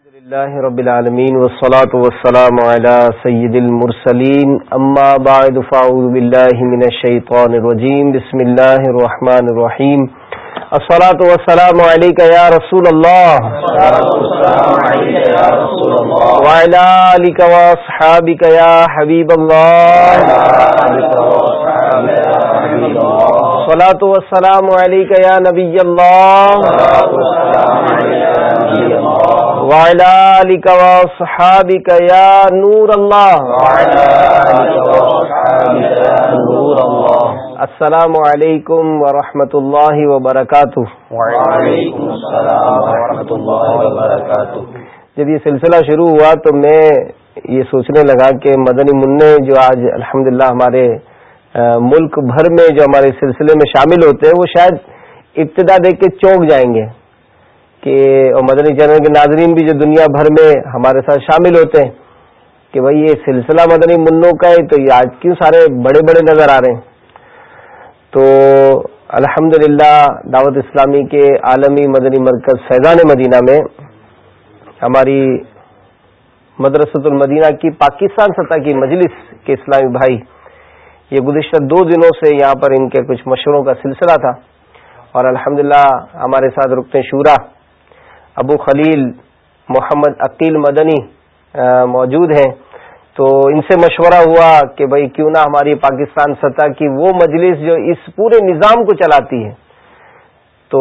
لله رب العالمين والصلاة والسلام على سيد المرسلين. أما بعد، فأعوذ بالله من الشيطان الرجيم. بسم الله الرحمن الرحيم. الصلاة والسلام عليك يا رسول الله. وعلى آلك وأصحابك يا حبيب الله. الصلاة والسلام علیکہ یا نبی اللہ عليك يا نبي الله. وعلى آلك وأصحابك يا نور الله. السلام علیکم ورحمۃ اللہ وبرکاتہ وعلیکم السلام ورحمۃ اللہ وبرکاتہ جب یہ سلسلہ شروع ہوا تو میں یہ سوچنے لگا کہ مدنی منع جو آج الحمد ہمارے ملک بھر میں جو ہمارے سلسلے میں شامل ہوتے ہیں وہ شاید ابتدا دیکھ کے چونک جائیں گے۔ کہ اور مدنی چینل کے ناظرین بھی جو دنیا بھر میں ہمارے ساتھ شامل ہوتے ہیں کہ بھائی یہ سلسلہ مدنی منوں کا ہے تو یہ آج کیوں سارے بڑے بڑے نظر آ رہے ہیں؟ تو الحمد دعوت اسلامی کے عالمی مدنی مرکز فیضان مدینہ میں ہماری مدرسۃ المدینہ کی پاکستان سطح کی مجلس کے اسلامی بھائی، یہ گزشتہ دو دنوں سے یہاں پر ان کے کچھ مشوروں کا سلسلہ تھا۔ اور الحمد ہمارے ساتھ رکتے شورا۔ ابو خلیل محمد عقیل مدنی موجود ہیں۔ تو ان سے مشورہ ہوا کہ بھائی کیوں نہ ہماری پاکستان سطح کی وہ مجلس جو اس پورے نظام کو چلاتی ہے۔ تو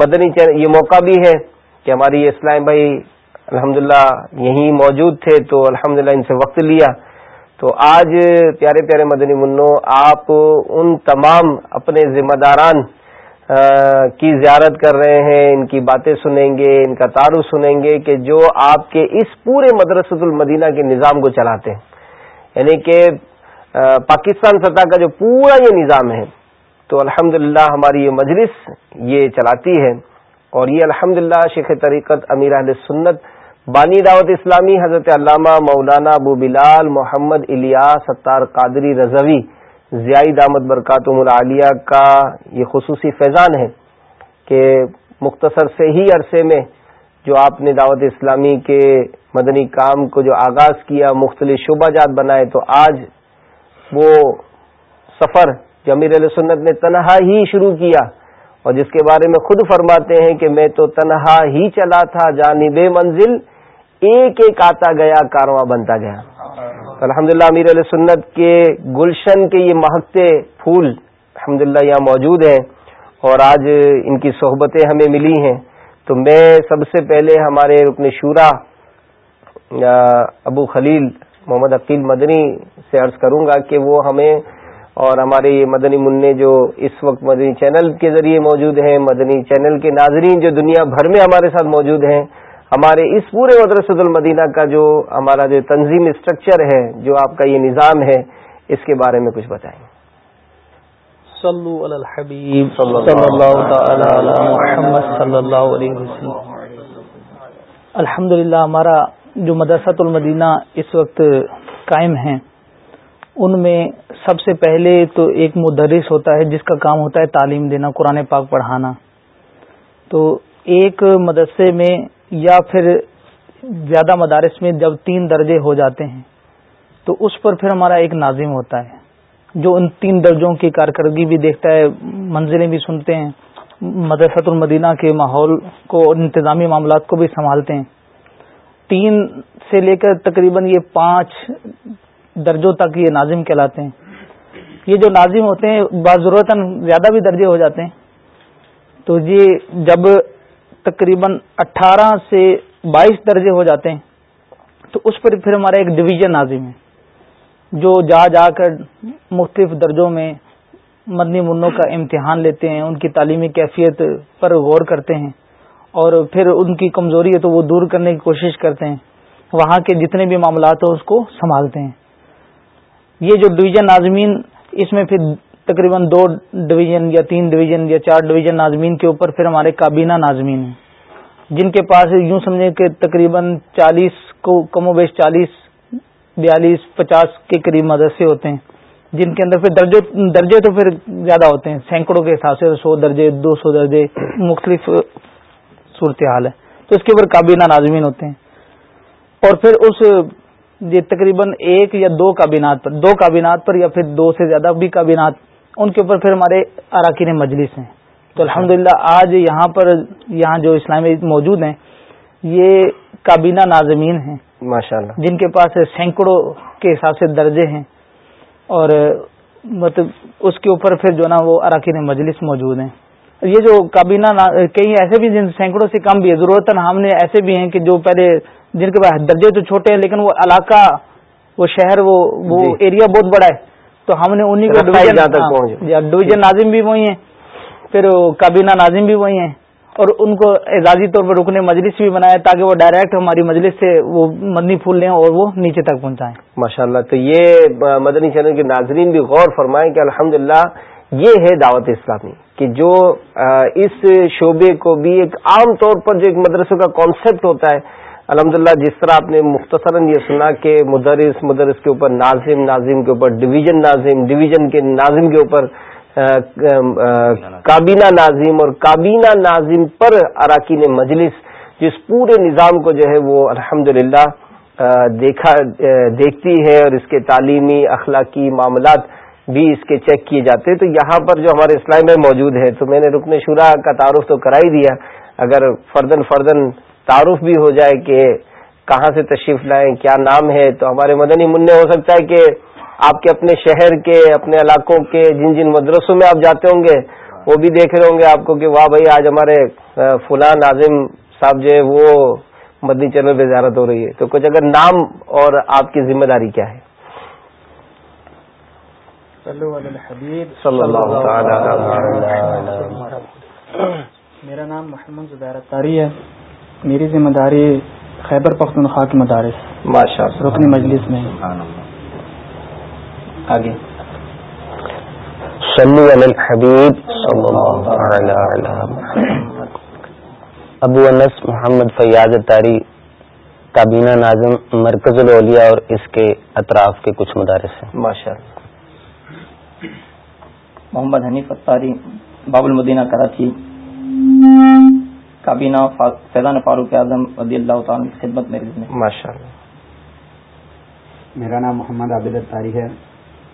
مدنی یہ موقع بھی ہے کہ ہماری اسلام بھائی الحمد یہیں موجود تھے تو الحمد ان سے وقت لیا۔ تو آج پیارے پیارے مدنی منو، آپ ان تمام اپنے ذمہ داران کی زیارت کر رہے ہیں، ان کی باتیں سنیں گے، ان کا تعارف سنیں گے کہ جو آپ کے اس پورے مدرسۃ المدینہ کے نظام کو چلاتے ہیں۔ یعنی کہ پاکستان سطح کا جو پورا یہ نظام ہے، تو الحمد ہماری یہ مجلس یہ چلاتی ہے۔ اور یہ الحمد شیخ طریقت امیر اہل سنت بانی دعوت اسلامی حضرت علامہ مولانا ابو بلال محمد الیاس ستار قادری رضوی ضیائی دامت برکاتم العالیہ کا یہ خصوصی فیضان ہے کہ مختصر سے ہی عرصے میں جو آپ نے دعوت اسلامی کے مدنی کام کو جو آغاز کیا، مختلف شعبہ جات بنائے، تو آج وہ سفر جو امیر علیہ سنت نے تنہا ہی شروع کیا اور جس کے بارے میں خود فرماتے ہیں کہ میں تو تنہا ہی چلا تھا، جانب منزل ایک ایک آتا گیا، کارواں بنتا گیا۔ الحمد للہ امیر علیہ سنت کے گلشن کے یہ مہکتے پھول الحمد یہاں موجود ہیں اور آج ان کی صحبتیں ہمیں ملی ہیں۔ تو میں سب سے پہلے ہمارے رکن شورا ابو خلیل محمد عقیل مدنی سے عرض کروں گا کہ وہ ہمیں اور ہمارے یہ مدنی منع جو اس وقت مدنی چینل کے ذریعے موجود ہیں، مدنی چینل کے ناظرین جو دنیا بھر میں ہمارے ساتھ موجود ہیں ہمارے اس پورے مدرسۃ المدینہ کا جو ہمارا جو تنظیم اسٹرکچر ہے جو آپ کا یہ نظام ہے اس کے بارے میں کچھ بتائیں۔ الحمد للہ ہمارا جو مدرسۃ المدینہ اس وقت قائم ہیں ان میں سب سے پہلے تو ایک مدرس ہوتا ہے جس کا کام ہوتا ہے تعلیم دینا قرآن پاک پڑھانا۔ تو ایک مدرسے میں یا پھر زیادہ مدارس میں جب تین درجے ہو جاتے ہیں، تو اس پر پھر ہمارا ایک ناظم ہوتا ہے۔ جو ان تین درجوں کی کارکردگی بھی دیکھتا ہے، منزلیں بھی سنتے ہیں۔ مدرسۃ المدینہ کے ماحول کو اور انتظامی معاملات کو بھی سنبھالتے ہیں۔ تین سے لے کر تقریباً یہ پانچ درجوں تک یہ ناظم کہلاتے ہیں۔ یہ جو ناظم ہوتے ہیں ضرورت زیادہ بھی درجے ہو جاتے ہیں۔ تو یہ جب تقریباً اٹھارہ سے بائیس درجے ہو جاتے ہیں۔ تو اس پر پھر ہمارا ایک ڈویژن نازم ہے جو جا جا کر مختلف درجوں میں مدنی منوں کا امتحان لیتے ہیں، ان کی تعلیمی کیفیت پر غور کرتے ہیں۔ اور پھر ان کی کمزوری ہے تو وہ دور کرنے کی کوشش کرتے ہیں۔ وہاں کے جتنے بھی معاملات ہیں، اس کو سنبھالتے ہیں۔ یہ جو ڈویژن ناظمین اس میں پھر تقریباً دو ڈویژن یا تین ڈویژن یا چار ڈویژن ناظمین کے اوپر پھر ہمارے کابینہ ناظمین ہیں۔ جن کے پاس یوں سمجھیں کہ تقریباً چالیس کو کم و بیش چالیس، بیالیس، پچاس کے قریب مدرسے ہوتے ہیں۔ جن کے اندر پھر درجے درجے تو پھر زیادہ ہوتے ہیں۔ سینکڑوں کے حساب سے سو درجے، دو سو درجے مختلف صورتحال ہے۔ تو اس کے اوپر کابینہ ناظمین ہوتے ہیں۔ اور پھر اس، یہ تقریباً ایک یا دو کابینات پر، دو کابینات پر یا پھر دو سے زیادہ بھی کابینات ان کے اوپر پھر ہمارے اراکین مجلس ہیں۔ تو الحمد آج یہاں پر یہاں جو اسلامی موجود ہیں یہ کابینہ ناظمین ہیں۔ ماشاء اللہ جن کے پاس سینکڑوں کے حساب سے درجے ہیں۔ اور مطلب اس کے اوپر پھر جو نا وہ اراکین مجلس موجود ہیں۔ یہ جو کابینہ کئی ایسے بھی جن سینکڑوں سے کم بھی ہے ضرورت ہم نے ایسے بھی ہیں کہ جو پہلے جن کے پاس درجے تو چھوٹے ہیں لیکن وہ علاقہ وہ شہر وہ وہ جی۔ ایریا بہت بڑا ہے۔ تو ہم نے انہیں کو ڈویژن ہاں، ناظم بھی وہی ہیں پھر کابینہ ناظم بھی وہی ہیں اور ان کو اعزازی طور پر رکنے مجلس بھی بنایا تاکہ وہ ڈائریکٹ ہماری مجلس سے وہ مدنی پھول لیں اور وہ نیچے تک پہنچائیں۔ ماشاء اللہ تو یہ مدنی چینل کے ناظرین بھی غور فرمائیں کہ الحمد یہ ہے دعوت اسلامی کہ جو اس شعبے کو بھی ایک عام طور پر جو ایک مدرسوں کا کانسیپٹ ہوتا ہے الحمد جس طرح آپ نے مختصراً یہ سنا کہ مدرس مدرس کے اوپر ناظم ناظم کے اوپر ڈویژن ناظم، ڈویژن کے ناظم کے اوپر کابینہ ناظم اور کابینہ ناظم پر اراکین مجلس، جس پورے نظام کو جو ہے وہ الحمد دیکھا دیکھتی ہے اور اس کے تعلیمی اخلاقی معاملات بھی اس کے چیک کیے جاتے ہیں۔ تو یہاں پر جو ہمارے اسلام میں موجود ہے تو میں نے رکن شورا کا تعارف تو کرا ہی دیا، اگر فردن فردن تعارف بھی ہو جائے کہ کہاں سے تشریف لائیں کیا نام ہے تو ہمارے مدنی منع ہو سکتا ہے کہ آپ کے اپنے شہر کے اپنے علاقوں کے جن جن مدرسوں میں آپ جاتے ہوں گے وہ بھی دیکھ رہے ہوں گے آپ کو کہ واہ بھائی آج ہمارے فلاں ناظم صاحب جو ہے وہ مدنی چینل پہ زیارت ہو رہی ہے۔ تو کچھ اگر نام اور آپ کی ذمہ داری کیا ہے؟ میرا نام محمد زبیر تاری ہے۔ میری ذمہ داری خیبر پختونخوا کے مدارس ماشاء رکنی مجلس میں۔ آگے۔ ابو انس محمد فیاض تاری کابینہ ناظم مرکز الاولیاء اور اس کے اطراف کے کچھ مدارس ہیں۔ ماشاء محمد حنیف اتاری باب المدینہ کراچی۔ کابینہ فیضان فاروق اعظم رضی اللہ تعالیٰ کی خدمت میں ماشاء اللہ میرا نام محمد عابد اتاری ہے۔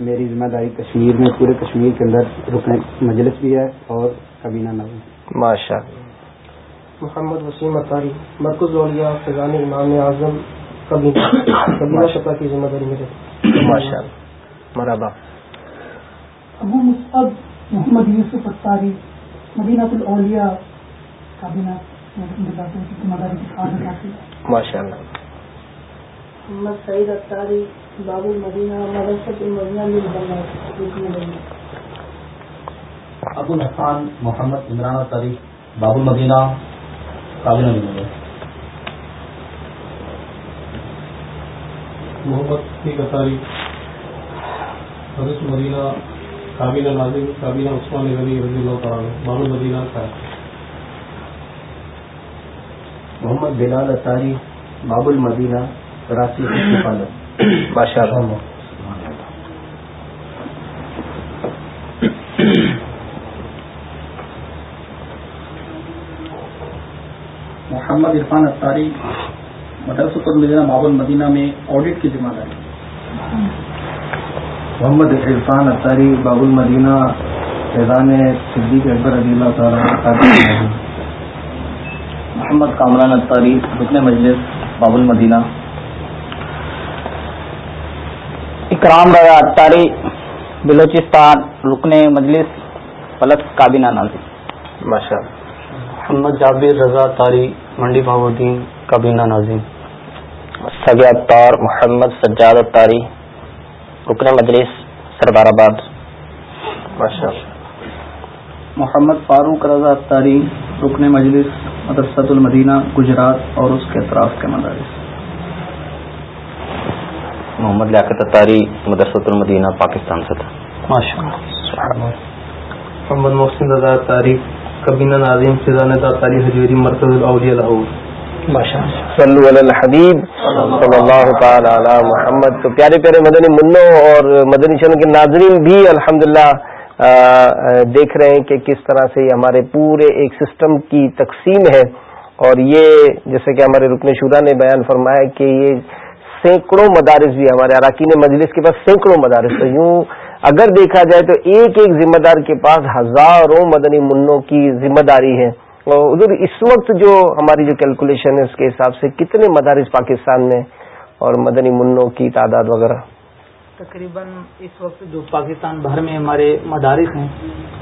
میری ذمہ داری کشمیر میں پورے کشمیر کے اندر رکن مجلس بھی ہے اور کبینہ نظم ماشاء محمد وسیم اطاری مرکز اولیا فضان امام اعظم کبینہ شفا کی ذمہ داری میرے ماشاء مرحبا۔ ابو مصعب محمد یوسف اتاری مدینہ الاولیاء کابینہ ماشاء اللہ۔ محمد سعید اتاری باب المدینہ مدرسۃ المدینہ ابو الحسان محمد عمران اتاری باب المدینہ نمبر محمد شیخ اتاری حضرت مدینہ کابینہ ناظم کابینہ عثمان غنی رضی اللہ تعالیٰ باب المدینہ صاحب۔ محمد بلال اتاری باب المدینہ کراچی اللہ محمد عرفان اتاری مدرسۃ المدینہ باب المدینہ میں آڈٹ کی ذمہ داری۔ محمد عرفان اتاری باب المدینہ فیضان صدیق اکبر علی اللہ تعالیٰ محمد کامران اتاری رکن مجلس باب المدینہ۔ اکرام رضا اتاری بلوچستان رکن مجلس پلک کابینہ نازی۔ ماشاء محمد جابر رضا تاری منڈی بہاؤدین کابینہ نازی۔ سگے اختار محمد سجاد اتاری رکن مجلس سردار آباد۔ ماشاء محمد فاروق رضا اتاری رکن مجلس مدرسۃ المدینہ گجرات اور اس کے اطراف کے مدارس۔ محمد لیاقت اتاری مدرسۃ المدینہ پاکستان سے تھا محمد محسن رضا اتاری کبینہ ناظم فضان اتاری حجوری مرکز الاولیاء لاہور۔ صلو علی الحبیب صلی اللہ تعالی علی محمد۔ تو پیارے پیارے مدنی منوں اور مدنی چینل کے ناظرین بھی الحمدللہ دیکھ رہے ہیں کہ کس طرح سے ہمارے پورے ایک سسٹم کی تقسیم ہے۔ اور یہ جیسے کہ ہمارے رکن شورا نے بیان فرمایا کہ یہ سینکڑوں مدارس بھی ہمارے اراکین مجلس کے پاس سینکڑوں مدارس تو یوں اگر دیکھا جائے تو ایک ایک ذمہ دار کے پاس ہزاروں مدنی منوں کی ذمہ داری ہے۔ اور ادھر اس وقت جو ہماری جو کیلکولیشن ہے، اس کے حساب سے کتنے مدارس پاکستان میں اور مدنی منوں کی تعداد وغیرہ۔ تقریباً اس وقت جو پاکستان بھر میں ہمارے مدارس ہیں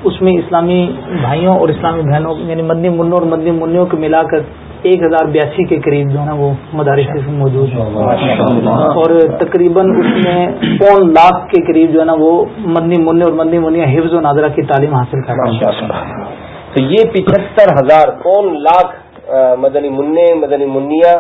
اس میں اسلامی بھائیوں اور اسلامی بہنوں یعنی مدنی منوں اور مدنی منوں کو ملا کر ایک ہزار بیاسی کے قریب جو ہے نا وہ مدارس موجود ہیں۔ اور تقریباً اس میں پون لاکھ کے قریب جو ہے نا وہ مدنی منع اور مدنی منیا حفظ و نادرہ کی تعلیم حاصل کر رہے ہیں۔ تو یہ پچہتر ہزار پون لاکھ مدنی منع مدنی منیا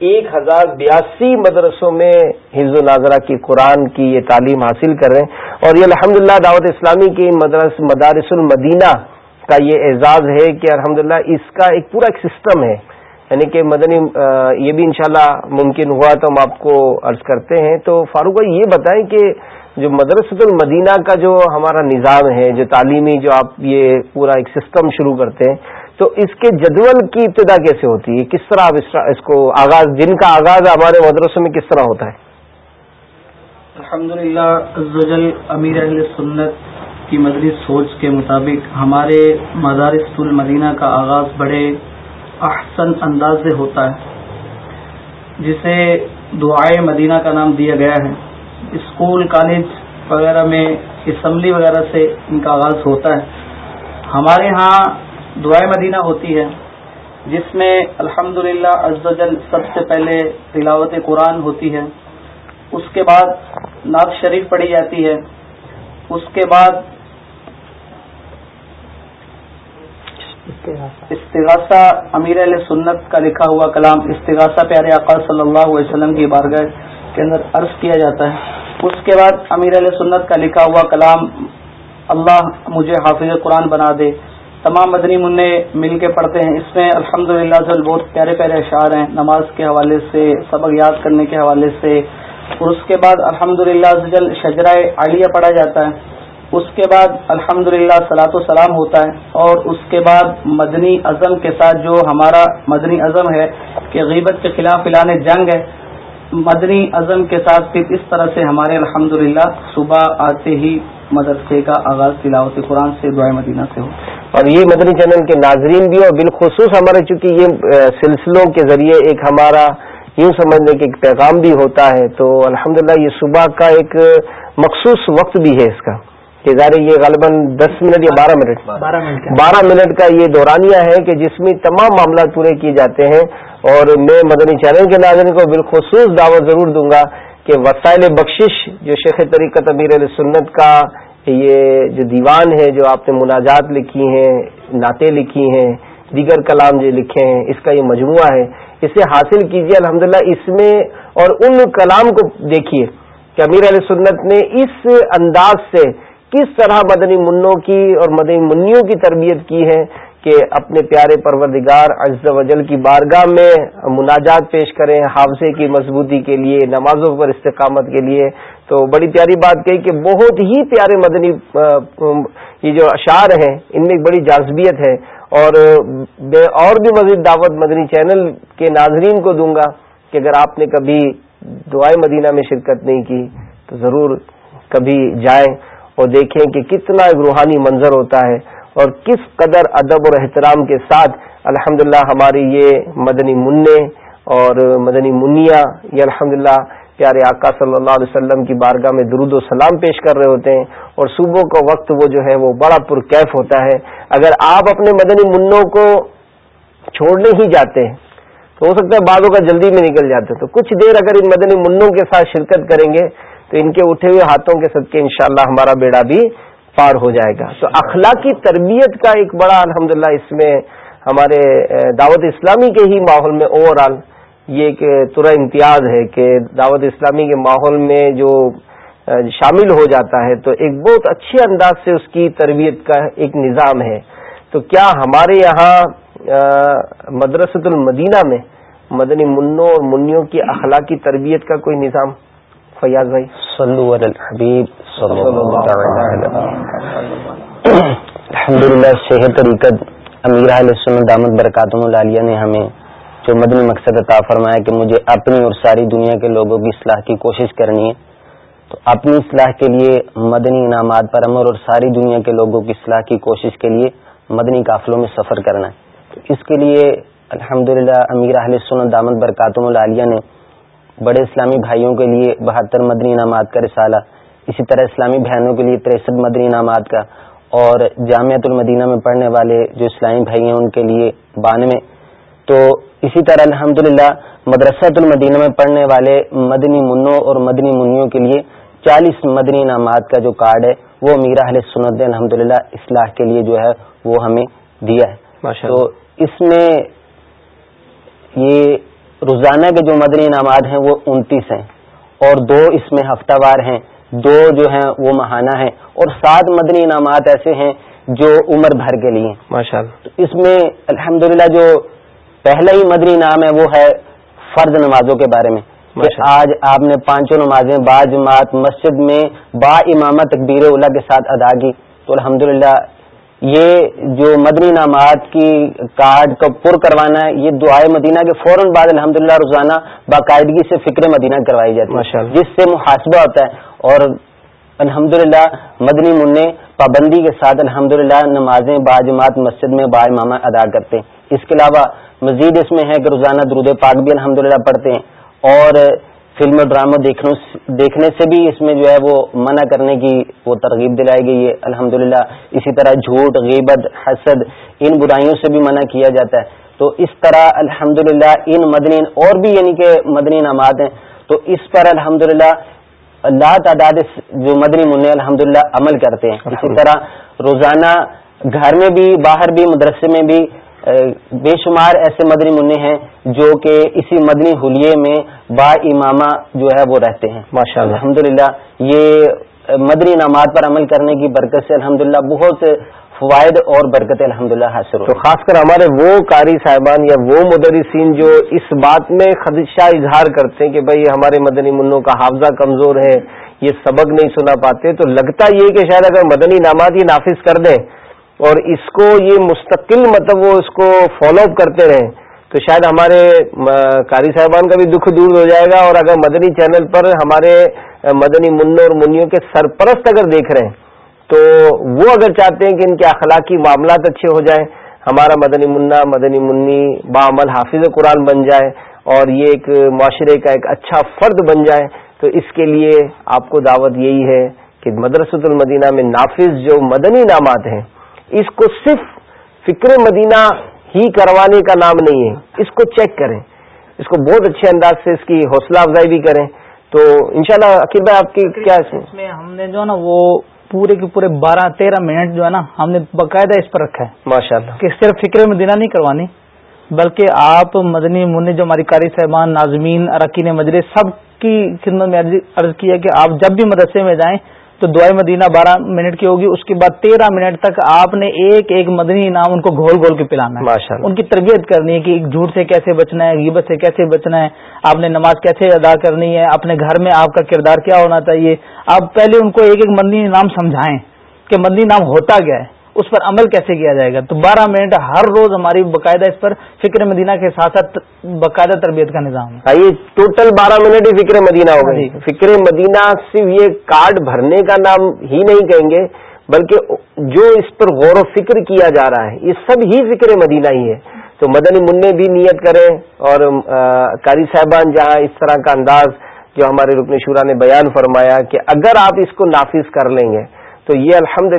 ایک ہزار بیاسی مدرسوں میں حفظ و ناظرہ کی قرآن کی یہ تعلیم حاصل کر رہے ہیں اور یہ الحمد دعوت اسلامی کی مدرس مدارس المدینہ کا یہ اعزاز ہے کہ الحمد اس کا ایک پورا ایک سسٹم ہے۔ یعنی کہ مدنی، یہ بھی انشاءاللہ ممکن ہوا تو ہم آپ کو عرض کرتے ہیں۔ تو فاروق بھائی یہ بتائیں کہ جو مدرسۃ المدینہ کا جو ہمارا نظام ہے، جو تعلیمی جو آپ یہ پورا ایک سسٹم شروع کرتے ہیں تو اس کے جدول کی ابتدا کیسے ہوتی ہے؟ کس طرح آپ اس کو آغاز جن کا آغاز ہمارے مدرسوں میں کس طرح ہوتا ہے؟ الحمد للہ امیر اہل سنت کی مدری سوچ کے مطابق ہمارے مدارس المدینہ کا آغاز بڑے احسن انداز سے ہوتا ہے، جسے دعائے مدینہ کا نام دیا گیا ہے۔ اسکول، کالج وغیرہ میں اسمبلی وغیرہ سے ان کا آغاز ہوتا ہے۔ ہمارے ہاں دعائیں مدینہ ہوتی ہے، جس میں الحمد للہ سب سے پہلے تلاوت قرآن ہوتی ہے، اس کے بعد نعت شریف پڑھی جاتی ہے، اس کے بعد استغاثہ امیر علیہ سنت کا لکھا ہوا کلام، استغاثہ پیارے آقا صلی اللہ علیہ وسلم کی بارگاہ کے اندر عرض کیا جاتا ہے۔ اس کے بعد امیر علیہ سنت کا لکھا ہوا کلام، اللہ مجھے حافظ قرآن بنا دے۔ تمام مدنی منع مل کے پڑھتے ہیں۔ اس میں الحمد للہ بہت پیارے پیارے اشعار ہیں۔ نماز کے حوالے سے، سبق یاد کرنے کے حوالے سے۔ اور اس کے بعد الحمد للہ شجرائے عالیہ پڑھا جاتا ہے۔ اس کے بعد الحمد للہ سلاۃ و سلام ہوتا ہے۔ اور اس کے بعد مدنی اعظم کے ساتھ جو ہمارا مدنی اعظم ہے کہ غیبت کے خلاف فلانے جنگ ہے، مدنی اعظم کے ساتھ پھر اس طرح سے ہمارے الحمد صبح آتے ہی مدرسے کا آغاز تلاوت قرآن سے دعائے مدینہ سے ہو اور یہ مدنی چینل کے ناظرین بھی اور بالخصوص ہمارے چونکہ یہ سلسلوں کے ذریعے ایک ہمارا یوں سمجھنے کے ایک پیغام بھی ہوتا ہے تو الحمدللہ یہ صبح کا ایک مخصوص وقت بھی ہے اس کا۔ کہ ظاہر یہ غالباً دس منٹ یا بارہ منٹ۔ بارہ منٹ کا یہ دورانیہ ہے کہ جس میں تمام معاملات پورے کیے جاتے ہیں۔ اور میں مدنی چینل کے ناظرین کو بالخصوص دعوت ضرور دوں گا کہ وسائل بخشش جو شیخ طریقت امیر علیہ سنت کا یہ جو دیوان ہے جو آپ نے مناجات لکھی ہیں، نعتیں لکھی ہیں، دیگر کلام جو لکھے ہیں، اس کا یہ مجموعہ ہے۔ اسے حاصل کیجیے الحمدللہ، اس میں اور ان کلام کو دیکھیے کہ امیر علیہ سنت نے اس انداز سے کس طرح مدنی منوں کی اور مدنی منیوں کی تربیت کی ہے۔ کہ اپنے پیارے پروردگار عز و جل کی بارگاہ میں مناجات پیش کریں، حافظے کی مضبوطی کے لیے، نمازوں پر استقامت کے لیے۔ تو بڑی پیاری بات کہی کہ بہت ہی پیارے مدنی یہ جو اشعار ہیں، ان میں ایک بڑی جازبیت ہے۔ اور میں اور بھی مزید دعوت مدنی چینل کے ناظرین کو دوں گا کہ اگر آپ نے کبھی دعائیں مدینہ میں شرکت نہیں کی تو ضرور کبھی جائیں اور دیکھیں کہ کتنا ایک روحانی منظر ہوتا ہے۔ اور کس قدر ادب اور احترام کے ساتھ الحمد ہماری یہ مدنی منع اور مدنی منیا یہ الحمد پیارے آقا صلی اللہ علیہ وسلم کی بارگاہ میں درود و سلام پیش کر رہے ہوتے ہیں اور صبح کا وقت وہ جو ہے وہ بڑا پرکیف ہوتا ہے۔ اگر آپ اپنے مدنی منوں کو چھوڑنے ہی جاتے ہیں، تو ہو سکتا ہے بعدوں کا جلدی میں نکل جاتے تو کچھ دیر اگر ان مدنی منوں کے ساتھ شرکت کریں گے، تو ان کے اٹھے ہوئے ہاتھوں کے صدقے انشاءاللہ ہمارا بیڑا بھی پار ہو جائے گا۔ تو اخلاقی تربیت کا ایک بڑا الحمد اس میں ہمارے دعوت اسلامی کے ہی ماحول میں اوور آل، یہ ایک ترا امتیاز ہے کہ دعوت اسلامی کے ماحول میں جو شامل ہو جاتا ہے، تو ایک بہت اچھے انداز سے اس کی تربیت کا ایک نظام ہے۔ تو کیا ہمارے یہاں مدرسۃ المدینہ میں مدنی منوں اور منوں کی اخلاقی تربیت کا کوئی نظام؟ فیاض بھائی۔ صلو علی الحبیب۔ الحمد للہ صحت طریقت امیر سنت دامت برکاتم العالیہ نے ہمیں جو مدنی مقصد عطا فرمایا کہ مجھے اپنی اور ساری دنیا کے لوگوں کی اصلاح کی کوشش کرنی ہے تو اپنی اصلاح کے لیے مدنی انعامات پر عمر اور ساری دنیا کے لوگوں کی اصلاح کی کوشش کے لیے مدنی قافلوں میں سفر کرنا ہے۔ تو اس کے لیے الحمد للہ امیر اہل سنت دامت برکاتم العالیہ نے بڑے اسلامی بھائیوں کے لیے بہتر مدنی انعامات کا رسالہ اسی طرح اسلامی بہنوں کے لیے تریسٹھ مدنی انعامات کا اور جامعت المدینہ میں پڑھنے والے جو اسلامی بھائی ہیں ان کے لیے بانوے۔ تو اسی طرح الحمد للہ مدرسۃ المدینہ میں پڑھنے والے مدنی منوں اور مدنی منوں کے لیے چالیس مدنی انعامات کا جو کارڈ ہے وہ میرا اہل سنت الحمد للہ اصلاح کے لیے جو ہے وہ ہمیں دیا ہے۔ تو اس میں یہ روزانہ کے جو مدنی انعامات ہیں وہ انتیس ہیں اور دو اس میں ہفتہ وار ہیں۔ دو جو ہیں وہ ماہانہ ہیں اور سات مدنی انعامات ایسے ہیں جو عمر بھر کے لیے ماشاء اللہ اس میں الحمد جو پہلا ہی مدنی انعام ہے وہ ہے فرض نمازوں کے بارے میں۔ کہ آج آپ نے پانچوں نمازیں با جماعت مسجد میں با امامہ تقبیر اللہ کے ساتھ ادا کی۔ تو الحمدللہ یہ جو مدنی نامات کی کارڈ کا پر کروانا ہے یہ دعائے مدینہ کے فوراً بعد الحمد روزانہ باقاعدگی سے فکر مدینہ کروائی جاتی ہے جس سے محاسبہ ہوتا ہے۔ اور الحمد مدنی منع پابندی کے ساتھ الحمد نمازیں با جماعت مسجد میں با امامہ ادا کرتے ہیں۔ اس کے علاوہ مزید اس میں ہے کہ روزانہ درود پاک بھی الحمد پڑھتے ہیں اور فلم ڈرامہ دیکھنے سے بھی اس میں جو ہے وہ منع کرنے کی وہ ترغیب دلائی گئی ہے۔ الحمد اسی طرح جھوٹ، غیبت، حسد، ان برائیوں سے بھی منع کیا جاتا ہے۔ تو اس طرح الحمد ان مدنی اور بھی یعنی کہ مدنی نامات ہیں تو اس پر الحمد اللہ تعداد جو مدنی منع الحمد عمل کرتے ہیں۔ اسی طرح روزانہ گھر میں بھی باہر بھی مدرسے میں بھی بے شمار ایسے مدنی منع ہیں جو کہ اسی مدنی حلیے میں با امامہ جو ہے وہ رہتے ہیں۔ ماشاء اللہ۔ الحمد یہ مدنی انعامات پر عمل کرنے کی برکت سے الحمد بہت فوائد اور برکت الحمد للہ حاصل تو خاص کر ہمارے وہ قاری صاحبان یا وہ مدرسین جو اس بات میں خدشہ اظہار کرتے ہیں کہ بھائی ہمارے مدنی منوں کا حافظہ کمزور ہے، یہ سبق نہیں سنا پاتے، تو لگتا یہ کہ شاید اگر مدنی انعامات یہ نافذ کر دیں اور اس کو یہ مستقل مطلب وہ اس کو فالو اپ کرتے رہیں، تو شاید ہمارے قاری صاحبان کا بھی دکھ دور ہو جائے گا اور اگر مدنی چینل پر ہمارے مدنی منوں اور منیوں کے سرپرست اگر دیکھ رہے ہیں تو وہ اگر چاہتے ہیں کہ ان کے اخلاقی معاملات اچھے ہو جائیں ہمارا مدنی منا مدنی منی بعمل حافظ قرآن بن جائے اور یہ ایک معاشرے کا ایک اچھا فرد بن جائے تو اس کے لیے آپ کو دعوت یہی ہے کہ مدرسۃ المدینہ میں نافذ جو مدنی نامات ہیں اس کو صرف فکر مدینہ ہی کروانے کا نام نہیں ہے اس کو چیک کریں۔ اس کو بہت اچھے انداز سے اس کی حوصلہ افزائی بھی کریں۔ تو انشاءاللہ شاء بھائی آپ کی کیا اس میں ہم نے جو نا وہ پورے کے پورے بارہ تیرہ منٹ جو ہے نا ہم نے باقاعدہ اس پر رکھا ہے ماشاء اللہ کہ صرف فکر مدینہ نہیں کروانی بلکہ آپ مدنی منی جو ہماری قاری صاحبان ناظمین اراکین مجرے سب کی خدمت میں عرض کی ہے کہ آپ جب بھی مدرسے میں جائیں تو دعائیں مدینہ بارہ منٹ کی ہوگی اس کے بعد تیرہ منٹ تک آپ نے ایک ایک مدنی انعام ان کو گھول گھول کے پلانا ہے۔ ان کی تربیت کرنی ہے کہ جھوٹ سے کیسے بچنا ہے غیبت سے کیسے بچنا ہے آپ نے نماز کیسے ادا کرنی ہے اپنے گھر میں آپ کا کردار کیا ہونا چاہیے۔ آپ پہلے ان کو ایک ایک مدنی انعام سمجھائیں کہ مدنی انعام ہوتا کیا ہے۔ اس پر عمل کیسے کیا جائے گا؟ تو بارہ منٹ ہر روز ہماری باقاعدہ اس پر فکر مدینہ کے ساتھ ساتھ باقاعدہ تربیت کا نظام ہے۔ یہ ٹوٹل بارہ منٹ ہی فکر مدینہ ہوگا جی۔ فکر مدینہ صرف یہ کارڈ بھرنے کا نام ہی نہیں کہیں گے بلکہ جو اس پر غور و فکر کیا جا رہا ہے یہ سب ہی فکر مدینہ ہی ہے۔ تو مدنی منع بھی نیت کریں اور قاری صاحبان جہاں اس طرح کا انداز جو ہمارے رکن شورا نے بیان فرمایا کہ اگر آپ اس کو نافذ کر لیں گے تو یہ الحمد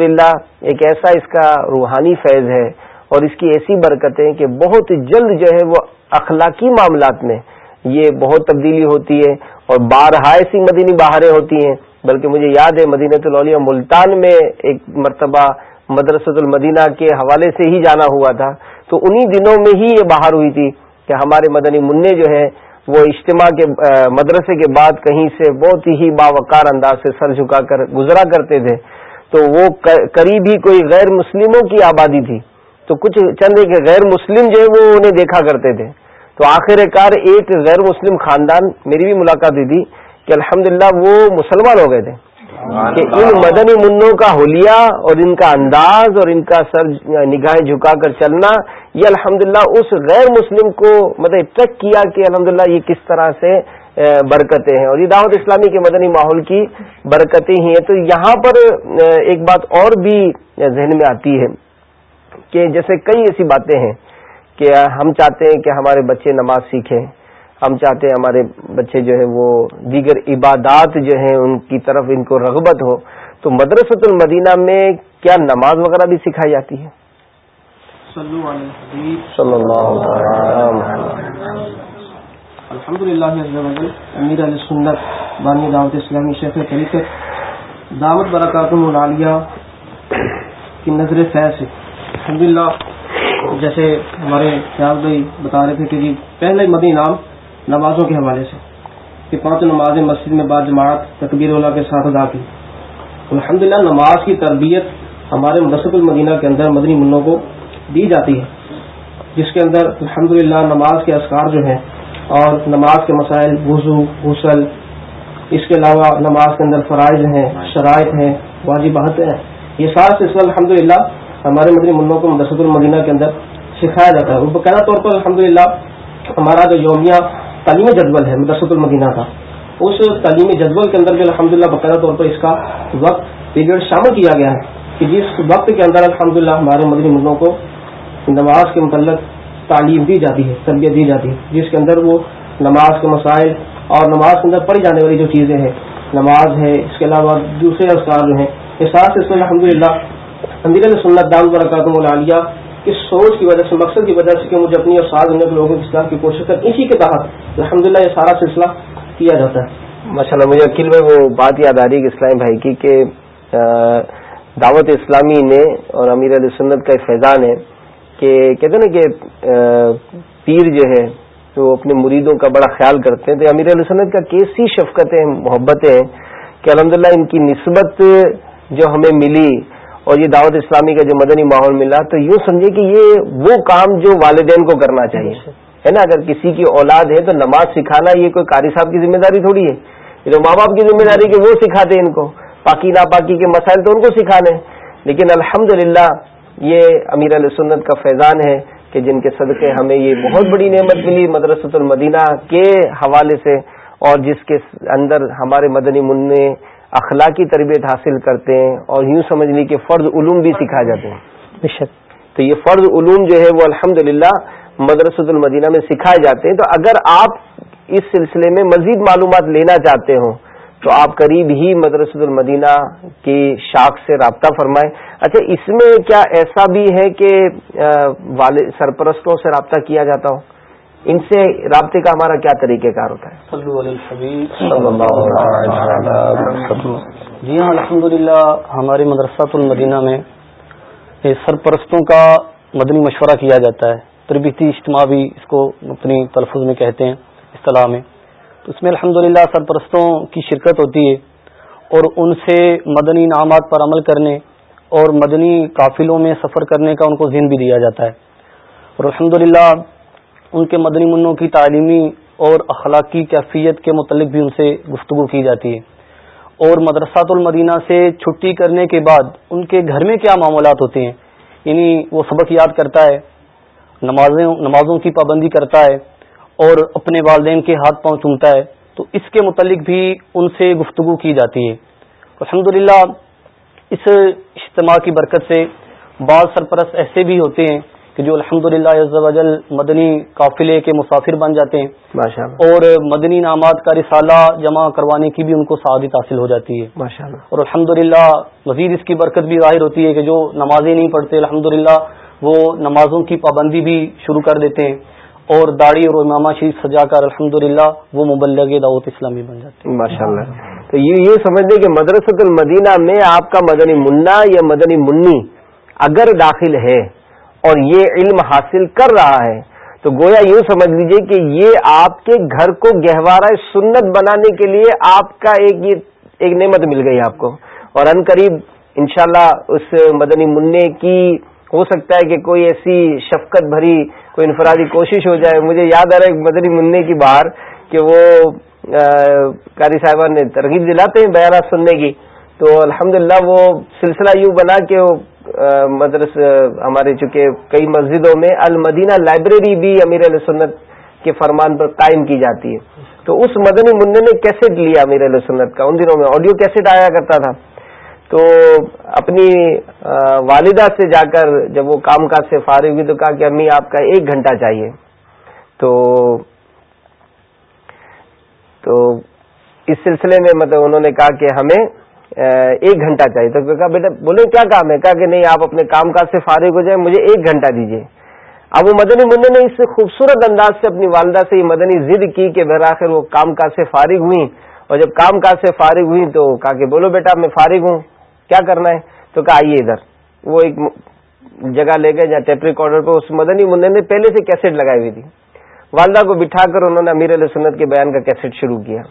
ایک ایسا اس کا روحانی فیض ہے اور اس کی ایسی برکتیں کہ بہت جلد جو ہے وہ اخلاقی معاملات میں یہ بہت تبدیلی ہوتی ہے اور بارہا ایسی مدینی باہریں ہوتی ہیں، بلکہ مجھے یاد ہے مدینہ الولیا ملتان میں ایک مرتبہ مدرسۃ المدینہ کے حوالے سے ہی جانا ہوا تھا۔ تو انہی دنوں میں ہی یہ باہر ہوئی تھی کہ ہمارے مدنی منع جو ہے وہ اجتماع کے مدرسے کے بعد کہیں سے بہت ہی باوقار انداز سے سر جھکا کر گزرا کرتے تھے۔ تو وہ قریب ہی کوئی غیر مسلموں کی آبادی تھی۔ تو کچھ چند ایک غیر مسلم جو ہے وہ انہیں دیکھا کرتے تھے۔ تو آخر کار ایک غیر مسلم خاندان میری بھی ملاقات ہوئی تھی کہ الحمد وہ مسلمان ہو گئے تھے۔ کہ ان مدنی منوں کا حلیہ اور ان کا انداز اور ان کا سر نگاہیں جھکا کر چلنا یہ الحمدللہ اس غیر مسلم کو مطلب ٹریک کیا کہ الحمدللہ یہ کس طرح سے برکتیں ہیں۔ اور یہ دعوت اسلامی کے مدنی ماحول کی برکتیں ہی ہیں۔ تو یہاں پر ایک بات اور بھی ذہن میں آتی ہے کہ جیسے کئی ایسی باتیں ہیں کہ ہم چاہتے ہیں کہ ہمارے بچے نماز سیکھیں۔ ہم چاہتے ہیں ہمارے بچے جو ہیں وہ دیگر عبادات جو ہیں ان کی طرف ان کو رغبت ہو۔ تو مدرسۃ المدینہ میں کیا نماز وغیرہ بھی سکھائی جاتی ہے؟ الحمد للہ امیر علیہ سنت، بانی دعوت اسلامی شیخ طریقت دعوت برکات العالیہ کی نظر فیض الحمد للہ جیسے ہمارے خیال بھائی بتا رہے تھے کہ جی پہلے مدی نام نمازوں کے حوالے سے کہ پانچ نمازیں مسجد میں بعد جماعت تقبیر اللہ کے ساتھ ادا کی۔ الحمد نماز کی تربیت ہمارے مدثت المدینہ کے اندر مدنی منوں کو دی جاتی ہے، جس کے اندر الحمد نماز کے اسکار جو ہیں اور نماز کے مسائل، وضو، غسل، اس کے علاوہ نماز کے اندر فرائض ہیں، شرائط ہیں، واجبات ہیں۔ یہ سارا سلسلہ الحمد ہمارے مدنی منوں کو مدثت المدینہ کے اندر سکھایا جاتا ہے۔ باقاعدہ طور پر الحمد ہمارا جو یومیہ تعلیمی جدول ہے مدرسۃ المدینہ کا، اس تعلیمی جدول کے اندر جو الحمد للہ باقاعدہ طور پر اس کا وقت پیریڈ شامل کیا گیا ہے کہ جس وقت کے اندر الحمد للہ ہمارے مدنی مردوں کو نماز کے متعلق تعلیم دی جاتی ہے، تربیت دی جاتی ہے، جس کے اندر وہ نماز کے مسائل اور نماز کے اندر پڑھی جانے والی جو چیزیں ہیں، نماز ہے، اس کے علاوہ دوسرے اسکار جو ہیں، اس ساتھ اس میں الحمد للہ امیر سنت دام برکاتم العالیہ، اس سوچ کی وجہ سے، مقصد کی وجہ سے کہ مجھے اپنی اور ساتھ کے لوگوں کی اصلاح کی کوشش کر اسی کے تحت الحمد للہ یہ سارا سلسلہ کیا جاتا ہے۔ ماشاء اللہ مجھے عقیل میں وہ بات یاد آ رہی ہے اسلام بھائی کی کہ دعوت اسلامی نے اور امیر علیہ سنت کا فیضان ہے۔ کہ کہتے نا کہ پیر جو ہے وہ اپنے مریدوں کا بڑا خیال کرتے ہیں تو امیر علیہ سنت کا کیسی شفقتیں محبتیں ہیں کہ الحمدللہ ان کی نسبت جو ہمیں ملی اور یہ دعوت اسلامی کا جو مدنی ماحول ملا تو یوں سمجھے کہ یہ وہ کام جو والدین کو کرنا چاہیے۔ ہے نا اگر کسی کی اولاد ہے تو نماز سکھانا یہ کوئی قاری صاحب کی ذمہ داری تھوڑی ہے۔ یہ تو ماں باپ کی ذمہ داری کہ وہ سکھاتے ان کو پاکی ناپاکی کے مسائل تو ان کو سکھانے۔ لیکن الحمد یہ امیر علیہ سنت کا فیضان ہے کہ جن کے صدقے ہمیں یہ بہت بڑی نعمت ملی مدرسۃ المدینہ کے حوالے سے اور جس کے اندر ہمارے مدنی منع اخلاقی تربیت حاصل کرتے ہیں اور یوں سمجھ لی کہ فرض علوم بھی سکھائے جاتے ہیں۔ تو یہ فرض علوم جو ہے وہ الحمد للہ مدرسۃ المدینہ میں سکھائے جاتے ہیں۔ تو اگر آپ اس سلسلے میں مزید معلومات لینا چاہتے ہوں تو آپ قریب ہی مدرسۃ المدینہ کی شاخ سے رابطہ فرمائیں۔ اچھا اس میں کیا ایسا بھی ہے کہ سرپرستوں سے رابطہ کیا جاتا ہو؟ ان سے رابطے کا ہمارا کیا طریقہ کار ہوتا ہے؟ جی ہاں الحمد للہ ہماری مدرسہ المدینہ میں سرپرستوں کا مدنی مشورہ کیا جاتا ہے۔ تربیتی اجتماع بھی اس کو اپنی تلفظ میں کہتے ہیں اصطلاح میں۔ تو اس میں الحمد للہ سرپرستوں کی شرکت ہوتی ہے اور ان سے مدنی انعامات پر عمل کرنے اور مدنی قافلوں میں سفر کرنے کا ان کو ذہن بھی دیا جاتا ہے۔ اور الحمد ان کے مدنی منوں کی تعلیمی اور اخلاقی کیفیت کے متعلق بھی ان سے گفتگو کی جاتی ہے۔ اور مدرسات المدینہ سے چھٹی کرنے کے بعد ان کے گھر میں کیا معاملات ہوتے ہیں؟ یعنی وہ سبق یاد کرتا ہے نمازوں کی پابندی کرتا ہے اور اپنے والدین کے ہاتھ پاؤں چومتا ہے تو اس کے متعلق بھی ان سے گفتگو کی جاتی ہے۔ الحمد اس اجتماع کی برکت سے بعض سرپرست ایسے بھی ہوتے ہیں کہ جو الحمد للہ مدنی قافلے کے مسافر بن جاتے ہیں۔ اور مدنی نامات کا رسالہ جمع کروانے کی بھی ان کو سعادت حاصل ہو جاتی ہے۔ اور الحمد مزید اس کی برکت بھی ظاہر ہوتی ہے کہ جو نمازیں نہیں پڑھتے الحمد وہ نمازوں کی پابندی بھی شروع کر دیتے ہیں۔ اور داڑھی اور امامہ شریف سجا کر الحمد وہ مبلغ دعوت اسلامی بن جاتے ہیں۔ ماشاء اللہ تو یہ سمجھ لیں کہ مدرسۃ المدینہ میں آپ کا مدنی منا یا مدنی منی اگر داخل ہے اور یہ علم حاصل کر رہا ہے تو گویا یوں سمجھ لیجیے کہ یہ آپ کے گھر کو گہوارہ سنت بنانے کے لیے آپ کا ایک یہ ایک نعمت مل گئی آپ کو۔ اور ان قریب انشاءاللہ اس مدنی منع کی ہو سکتا ہے کہ کوئی ایسی شفقت بھری کوئی انفرادی کوشش ہو جائے۔ مجھے یاد آ رہا ہے مدنی منع کی باہر کہ وہ قاری صاحبہ نے ترغیب دلاتے ہیں بیانات سننے کی۔ تو الحمدللہ وہ سلسلہ یوں بنا کہ مدرس ہمارے چونکہ کئی مسجدوں میں المدینہ لائبریری بھی امیر علیہ سنت کے فرمان پر قائم کی جاتی ہے۔ تو اس مدنی منع نے کیسٹ لیا امیر علیہ سنت کا؟ ان دنوں میں آڈیو کیسٹ آیا کرتا تھا۔ تو اپنی والدہ سے جا کر جب وہ کام کاج سے فارغ ہوئی تو کہا کہ امی، آپ کا ایک گھنٹہ چاہیے۔ تو تو اس سلسلے میں مطلب انہوں نے کہا کہ ہمیں ایک گھنٹہ چاہیے۔ تو کہا، بیٹا، بولے، کیا کام ہے؟ کہا کہ نہیں، آپ اپنے کام کاج سے فارغ ہو جائیں، مجھے ایک گھنٹہ دیجیے اب وہ مدنی منع نے اس خوبصورت انداز سے اپنی والدہ سے یہ مدنی ضد کی کہ بہرآخر وہ کام کاج سے فارغ ہوئی اور جب کام کاج سے فارغ ہوئی تو کہا کہ بولو بیٹا، میں فارغ ہوں۔ کیا کرنا ہے؟ تو کہا آئیے ادھر۔ وہ ایک جگہ لے گئے جہاں ٹیپ ریکارڈر پہ اس مدنی منع نے پہلے سے کیسٹ لگائی ہوئی تھی۔ والدہ کو بٹھا کر انہوں نے امیر علیہ سنت کے بیان کا کیسٹ شروع کیا۔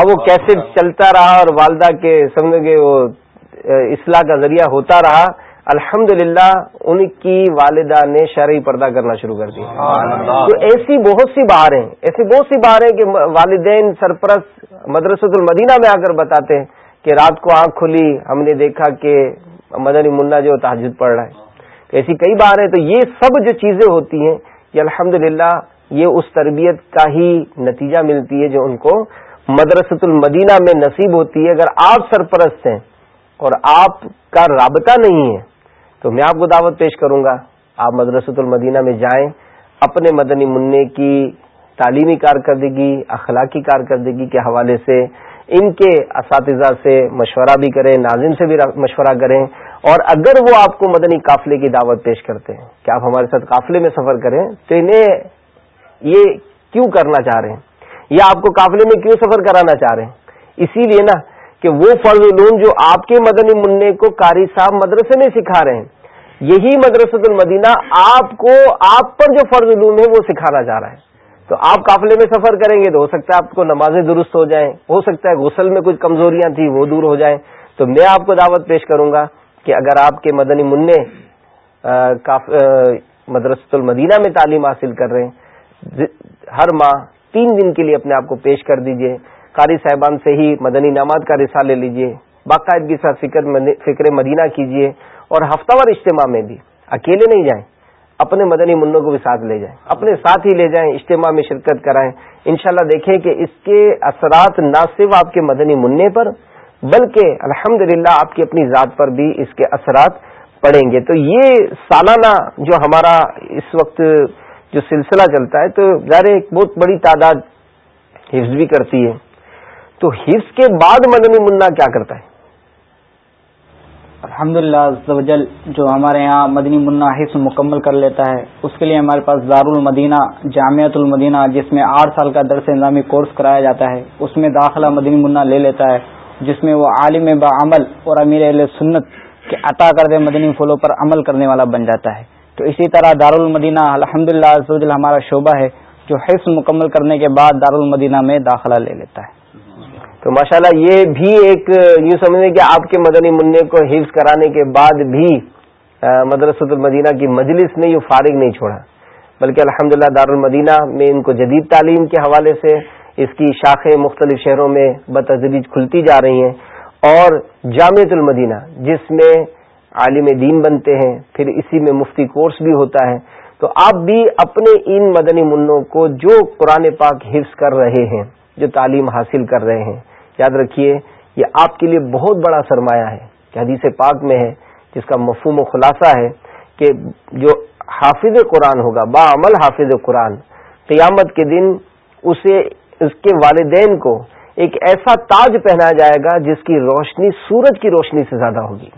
اب وہ کیسٹ چلتا رہا اور والدہ کے سمجھ گئے وہ اصلاح کا ذریعہ ہوتا رہا۔ الحمد للہ ان کی والدہ نے شرعی پردہ کرنا شروع کر دیا۔ تو ایسی بہت سی بہاریں ایسی بہت سی بہاریں کہ والدین سرپرست مدرسۃ المدینہ میں آ کر بتاتے ہیں۔ کہ رات کو آنکھ کھلی، ہم نے دیکھا کہ مدنی منا جو تحجد پڑ رہا ہے۔ ایسی کئی بار ہیں، تو یہ سب جو چیزیں ہوتی ہیں، یہ الحمد یہ اس تربیت کا ہی نتیجہ ملتی ہے جو ان کو مدرسۃ المدینہ میں نصیب ہوتی ہے۔ اگر آپ سرپرست ہیں اور آپ کا رابطہ نہیں ہے، تو میں آپ کو دعوت پیش کروں گا۔ آپ مدرسۃ المدینہ میں جائیں، اپنے مدنی منع کی تعلیمی کارکردگی، اخلاقی کارکردگی کے حوالے سے ان کے اساتذہ سے مشورہ بھی کریں، ناظم سے بھی مشورہ کریں۔ اور اگر وہ آپ کو مدنی قافلے کی دعوت پیش کرتے ہیں کہ آپ ہمارے ساتھ قافلے میں سفر کریں، تو انہیں یہ کیوں کرنا چاہ رہے ہیں؟ یا آپ کو قافلے میں کیوں سفر کرانا چاہ رہے ہیں؟ اسی لیے نا کہ وہ فرض علوم جو آپ کے مدنی منع کو قاری صاحب مدرسے میں سکھا رہے ہیں، یہی مدرسۃ المدینہ آپ کو، آپ پر جو فرض علوم ہے وہ سکھانا چاہ رہا ہے۔ تو آپ قافلے میں سفر کریں گے تو ہو سکتا ہے آپ کو نمازیں درست ہو جائیں، ہو سکتا ہے غسل میں کچھ کمزوریاں تھیں، وہ دور ہو جائیں۔ تو میں آپ کو دعوت پیش کروں گا کہ اگر آپ کے مدنی منع مدرسۃ المدینہ میں تعلیم حاصل کر رہے ہیں ہر ماہ تین دن کے لیے اپنے آپ کو پیش کر دیجیے۔ قاری صاحبان سے ہی مدنی نامات کا رسالہ لے لیجیے۔ باقاعدگی ساتھ فکر مدینہ کیجیے۔ اور ہفتہ وار اجتماع میں بھی۔ اکیلے نہیں جائیں۔ اپنے مدنی منوں کو بھی ساتھ لے جائیں، اپنے ساتھ ہی لے جائیں، اجتماع میں شرکت کرائیں۔ انشاءاللہ دیکھیں کہ اس کے اثرات نہ صرف آپ کے مدنی منع پر، بلکہ الحمد آپ کی اپنی ذات پر بھی اس کے اثرات پڑیں گے۔ تو یہ سالانہ جو ہمارا اس وقت جو سلسلہ چلتا ہے، تو ظاہر ایک بہت بڑی تعداد حفظ بھی کرتی ہے۔ تو حفظ کے بعد مدنی منا کیا کرتا ہے؟ الحمد للہ جو ہمارے یہاں مدنی منا حص مکمل کر لیتا ہے، اس کے لیے ہمارے پاس دار المدینہ جامعت المدینہ جس میں آٹھ سال کا درس نظامی کورس کرایا جاتا ہے، اس میں داخلہ مدنی منا لے لیتا ہے، جس میں وہ عالم با عمل اور امیر علیہ سنت کے عطا کردے مدنی پھولوں پر عمل کرنے والا بن جاتا ہے۔ تو اسی طرح دار المدینہ الحمد للہ ہمارا شعبہ ہے، جو حص مکمل کرنے کے بعد دار المدینہ میں داخلہ لے لیتا ہے۔ تو ماشاءاللہ یہ بھی ایک یوں سمجھیں کہ آپ کے مدنی منع کو حفظ کرانے کے بعد بھی مدرسۃ المدینہ کی مجلس نے یوں فارغ نہیں چھوڑا۔ بلکہ الحمدللہ للہ دارالمدینہ میں ان کو جدید تعلیم کے حوالے سے اس کی شاخیں مختلف شہروں میں بتدریج کھلتی جا رہی ہیں۔ اور جامعۃ المدینہ، جس میں عالم دین بنتے ہیں، پھر اسی میں مفتی کورس بھی ہوتا ہے۔ تو آپ بھی اپنے ان مدنی منوں کو جو قرآن پاک حفظ کر رہے ہیں، جو تعلیم حاصل کر رہے ہیں یاد رکھیے، یہ آپ کے لیے بہت بڑا سرمایہ ہے کہ حدیث پاک میں ہے، جس کا مفہوم و خلاصہ ہے کہ جو حافظ قرآن ہوگا، با عمل حافظ قرآن، قیامت کے دن اسے، اس کے والدین کو ایک ایسا تاج پہنا جائے گا جس کی روشنی، سورج کی روشنی سے زیادہ ہوگی۔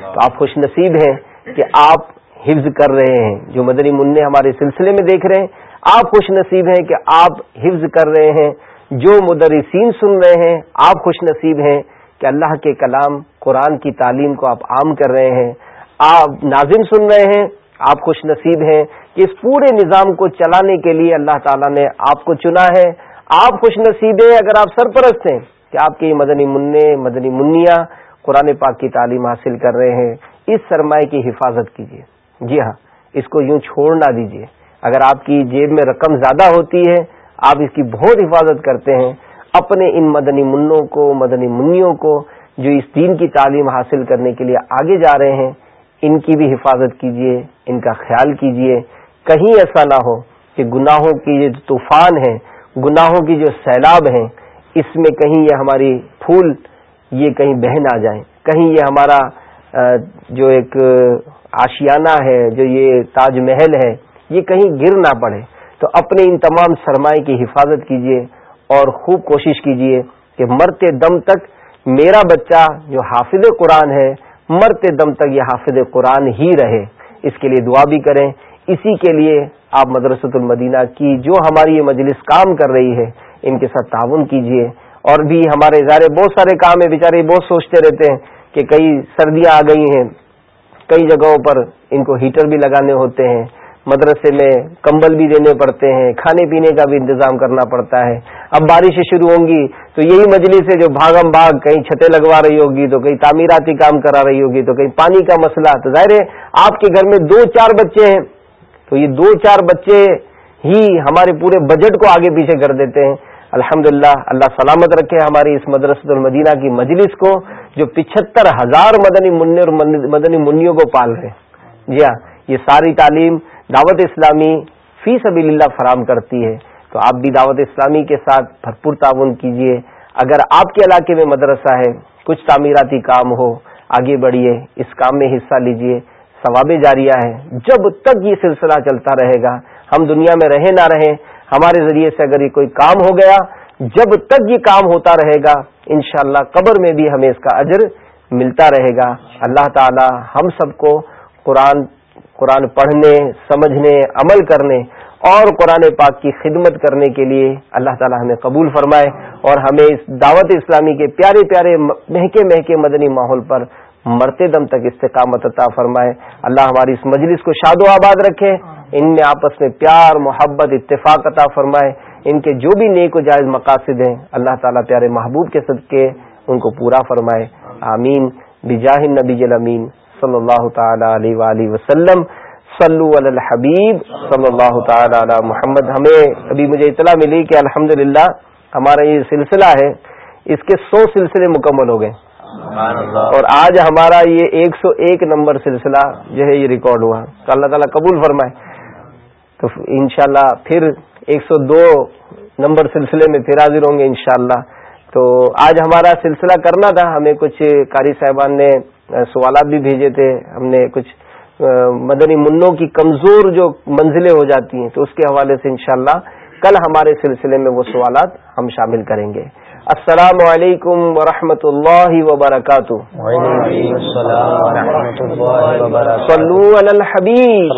تو آپ خوش نصیب ہیں کہ آپ حفظ کر رہے ہیں۔ جو مدنی منع ہمارے سلسلے میں دیکھ رہے ہیں، آپ خوش نصیب ہیں کہ آپ حفظ کر رہے ہیں۔ جو مدرسین سن رہے ہیں، آپ خوش نصیب ہیں کہ اللہ کے کلام قرآن کی تعلیم کو آپ عام کر رہے ہیں۔ آپ ناظم سن رہے ہیں، آپ خوش نصیب ہیں کہ اس پورے نظام کو چلانے کے لیے اللہ تعالیٰ نے آپ کو چنا ہے۔ آپ خوش نصیب ہیں اگر آپ سرپرست ہیں کہ آپ کے مدنی منع، مدنی منیا قرآن پاک کی تعلیم حاصل کر رہے ہیں۔ اس سرمایہ کی حفاظت کیجیے جی ہاں اس کو یوں چھوڑ نہ دیجیے اگر آپ کی جیب میں رقم زیادہ ہوتی ہے آپ اس کی بہت حفاظت کرتے ہیں اپنے ان مدنی منوں کو، مدنی منوں کو جو اس دین کی تعلیم حاصل کرنے کے لیے آگے جا رہے ہیں، ان کی بھی حفاظت کیجیے ان کا خیال کیجیے کہیں ایسا نہ ہو کہ گناہوں کی یہ طوفان ہے، گناہوں کی جو سیلاب ہیں، اس میں کہیں یہ ہماری پھول، یہ کہیں بہ نہ جائیں۔ کہیں یہ ہمارا جو ایک، آشیانہ ہے، جو یہ تاج محل ہے، یہ کہیں گر نہ پڑے۔ تو اپنے ان تمام سرمائے کی حفاظت کیجیے اور خوب کوشش کیجیے کہ مرتے دم تک میرا بچہ جو حافظ قرآن ہے مرتے دم تک یہ حافظ قرآن ہی رہے۔ اس کے لیے دعا بھی کریں۔ اسی کے لیے آپ مدرسۃ المدینہ کی جو ہماری یہ مجلس کام کر رہی ہے، ان کے ساتھ تعاون کیجیے اور بھی ہمارے ادارے بہت سارے کام ہیں، بیچارے بہت سوچتے رہتے ہیں کہ کئی سردیاں آ گئی ہیں۔ کئی جگہوں پر ان کو ہیٹر بھی لگانے ہوتے ہیں۔ مدرسے میں کمبل بھی دینے پڑتے ہیں، کھانے پینے کا بھی انتظام کرنا پڑتا ہے۔ اب بارشیں شروع ہوں گی تو یہی مجلس ہے جو بھاگم بھاگ کہیں چھتیں لگوا رہی ہوگی تو کہیں تعمیراتی کام کرا رہی ہوگی تو کہیں پانی کا مسئلہ۔ تو ظاہر ہے، آپ کے گھر میں دو چار بچے ہیں، تو یہ دو چار بچے ہی ہمارے پورے بجٹ کو آگے پیچھے کر دیتے ہیں۔ الحمد اللہ سلامت رکھے ہماری اس مدرسۃ المدینہ کی مجلس کو جو پچہتر ہزار مدنی منع اور مدنی منیوں کو پال رہے ہیں۔ جی ہاں یہ ساری تعلیم دعوت اسلامی فی سبیل اللہ فراہم کرتی ہے۔ تو آپ بھی دعوت اسلامی کے ساتھ بھرپور تعاون کیجیے اگر آپ کے علاقے میں مدرسہ ہے، کچھ تعمیراتی کام ہو، آگے بڑھیے اس کام میں حصہ لیجیے ثواب جاریہ ہے۔ جب تک یہ سلسلہ چلتا رہے گا، ہم دنیا میں رہیں نہ رہیں، ہمارے ذریعے سے اگر یہ کوئی کام ہو گیا، جب تک یہ کام ہوتا رہے گا، انشاءاللہ قبر میں بھی ہمیں اس کا اجر ملتا رہے گا۔ اللہ تعالی ہم سب کو قرآن قرآن پڑھنے، سمجھنے، عمل کرنے اور قرآن پاک کی خدمت کرنے کے لیے اللہ تعالی ہمیں قبول فرمائے اور ہمیں اس دعوت اسلامی کے پیارے پیارے مہکے مہکے مدنی ماحول پر مرتے دم تک استقامت عطا فرمائے۔ اللہ ہماری اس مجلس کو شاد و آباد رکھے۔ ان میں آپس میں پیار، محبت، اتفاق عطا فرمائے۔ ان کے جو بھی نیک و جائز مقاصد ہیں، اللہ تعالیٰ پیارے محبوب کے صدقے ان کو پورا فرمائے۔ آمین۔ بجاہ نبی امین۔ صلی اللہ تعالی علیہ وآلہ وسلم صلو علی الحبیب صلی اللہ تعالی علی محمد۔ ہمیں ابھی مجھے اطلاع ملی کہ الحمد ہمارا یہ سلسلہ ہے اس کے سو سلسلے مکمل ہو گئے۔ اور آج ہمارا یہ ایک سو ایک نمبر سلسلہ جو ہے یہ ریکارڈ ہوا۔ تو اللہ تعالیٰ قبول فرمائے۔ تو انشاءاللہ پھر ایک سو دو نمبر سلسلے میں پھر حاضر ہوں گے انشاءاللہ۔ تو آج ہمارا سلسلہ کرنا تھا ہمیں کچھ قاری صاحبان نے سوالات بھی بھیجے تھے۔ ہم نے کچھ مدنی منوں کی کمزور جو منزلیں ہو جاتی ہیں تو اس کے حوالے سے انشاءاللہ کل ہمارے سلسلے میں وہ سوالات ہم شامل کریں گے۔ السلام علیکم ورحمۃ اللہ وبرکاتہ۔ صلو علی الحبیب۔